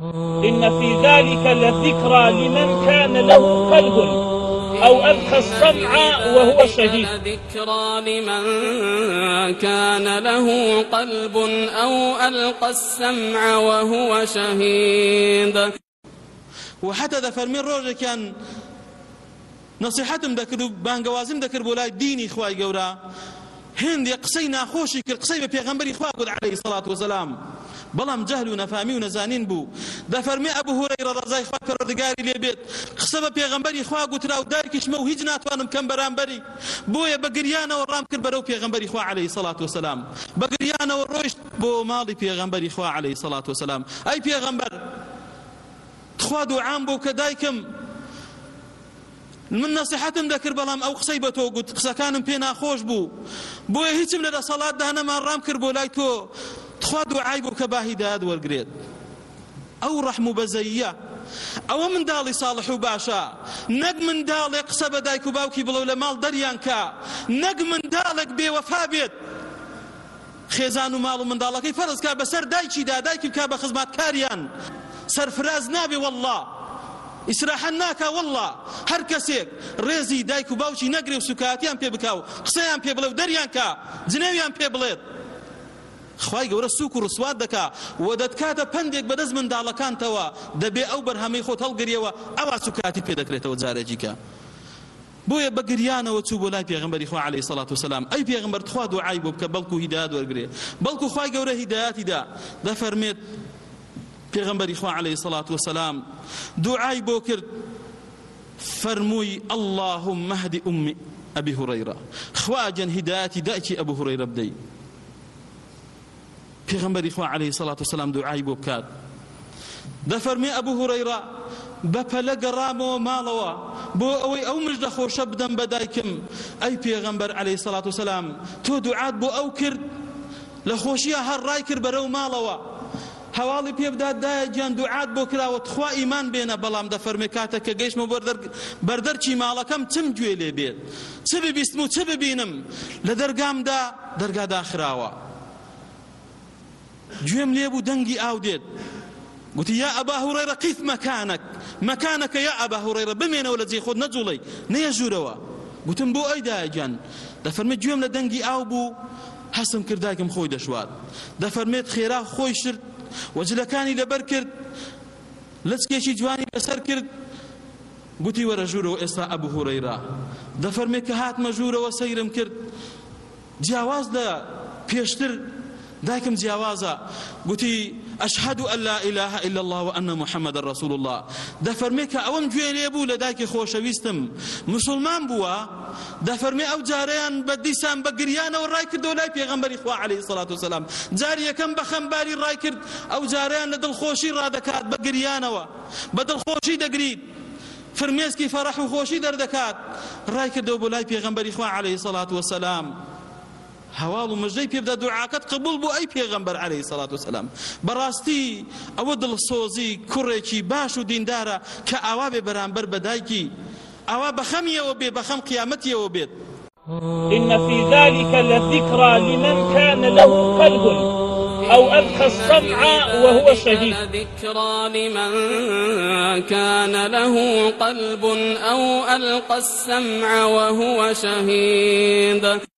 إن في ذلك لذكرى لمن كان له قلب أو ألقى السمع وهو شهيد ذكرى لمن كان له قلب أو ألقى السمع وهو شهيد وحتى ذا فرمين روجة كان نصيحتم دەکرد و بانگەوازم دەکرد بۆ لای دینی خوای گەورە هندێ قسەی ناخۆشی کرد قسەی بە پێغەمبەری خوا گوت عليه الصلاة والسلام بەڵام جەهل و نەفامی و نەزانین بوو دەفەرمێ ئەبوو هورەی ڕەزای خوا پەرۆردگاری لێبێت قسە بە پێغەمبەری خوا گوترا و دایکیشمە و هیچ ناتوانم کەم بەرامبەری بۆیە بە گریانەوە ڕام کرد بەرەو پێغەمبەری خوا عليه سەڵات وسلام بە گریانەوە ڕۆیشت بۆ ماڵی پێغەمبەری خوا عليه سەڵات وسلام ئەی پێغەمبەر خوا دوعام بۆ کە دایکم من نەسیحەتم دەکرد بەڵام ئەو قسەی بە تۆ گوت قسەکانم پێ ناخۆش بوو بۆیە هیچم لە دەسەڵات دانەمان ڕام کرد بۆ لای تۆ خوا دوعای بۆ کە با هیدایەت وەرگێت ئەو ڕەحم و بەزەیە ئەوە منداڵی ساڵح و باشە نەک منداڵێک قسە بە دایک و باوکی بڵەو لە ماڵ دەریان کە نەک منداڵێک بێوەفا بێت خێزان و ماڵ و منداڵەکەی فەرزکە بەسەر دایکی دادایکی بکە بە خزماتکاریان سەرفراز نابێ والله ئیسراحە ناکە والله هەر کەسێک ڕێزی دایک و باوکی نەگرێ و سوکاتیان پێ بکاو قسەیان پێ بڵێ و دەریان کە جنێویان پێ بڵێت خوای گەورە سوک و ڕسوات دەکا و دەتکاتە پندێک بەدەست منداڵەکانتەوە دەبێ ئەو بەرهەمەی خۆت هەڵگریەوە ئەوا سوکاتی پێدەکرێتەوە جارەجیکە بۆیە بەگریانەوە چوو بۆ لای پێغمبەری خوا عليه سڵات وسلام ئەی پێغمبەر خوا دوعای بۆ بکە بەڵکو هیدات وەرگێ بەڵکو خوای گەورە هیداەتیدا دەفەرمێت پێغمبەری خوا عليه سڵات وسلام دوعای بۆ کرد فەرمووی اللهم مهدی ئومی ئەبی هوڕەیرە خواجن هیداەتی دایکی ئەبوو هوڕەیرە بدەیت پێغمبەری خوا عليه سەڵات وسلام دوعای بۆ بکات دەفەرمێ ئەبوو هوڕەیرا بەپەلە گەڕامەوە ماڵەوە بۆ ئەوەی ئەو مژدە خۆشە بدەم بەدایکم ئەی پێغەمبەر عليه سەڵات وسلام تۆ دوعات بۆ ئەو کرد لە خۆشیە هەرڕای کرد بەرەو ماڵەوە هەواڵی پێبداددایە گیان دوعات بۆ کراوە تخوا ئیمان بێنە بەڵام دەفەرمێ کاتە کە گەیشمە بەردەرچی ماڵەکەم چم گوێ لێ بێت چ ببیستم و چ ببینم لە دەرگامدا دەرگا داخراوە گوێم لێبوو دەنگی ئاو دێت گوتی یا ئەبا هوڕێرە قیف مەکانك مەکانەکە یا ئەبا هوڕێرە بمێنەوە لە جێ خۆت نەجوڵی نەیە ژوورەوە گوتم بۆ ئەی دایگیان دەفەرمە گوێم لە دەنگی ئاو بوو هەسم کرداکم خۆی دەشوات دەفەرمێت خێرا خۆی شرت وەجلەکانی لەبەر کرد لەچکێکی جوانی بەسەر کرد گوتی وەرە ژوورەوە ئێستا ئەبوو هوڕێرا دەفەرمێت کە هاتمە ژوورەوە سەیرم کرد جیاواز لە پێشتر دایکم جیاوازە گوتی ئەشهد ئەن لا إله إلا الله وأن محمد رسول الله دەفەرمێ کە ئەوەم گوێنێ بوو لە دایکی خۆشەویستم مسلمان بووە دەفەرمێ ئەو جاریان بە دیسان بە گریانەوە ڕای کردو لای پێغەمبەری خوا عليه الصلاة والسلام جاری یەکەم بە خەمباری ڕای کرد ئەو جاریان لە دڵخۆشی ڕادەکات بە گریانەوە بە دڵخۆشی دەگریت فرمێسکی فەرەح و خۆشی دەردەکات ڕای کردو بۆ لای پێغەمبەری خوا عليه الصلاة والسلام هەواڵ و مژدەی پێدا دوعاکەت قبول بۆ ئەی پێغەمبەر عەلەیهی سەڵات وسەلام بەڕاستی ئەوە دڵسۆزی کوڕێکی باش و دیندارە کە ئاوا بێ بەرامبەر بەدایکی ئاوا بەخەمیەوە بێ بەخەم قیامەتیەوە بێت إن في ذلك لذكرى لمن كان له قلب أو ألقى السمع وهو شهيد ذكرى لمن كان له قلب أو ألقى السمع وهو شهيد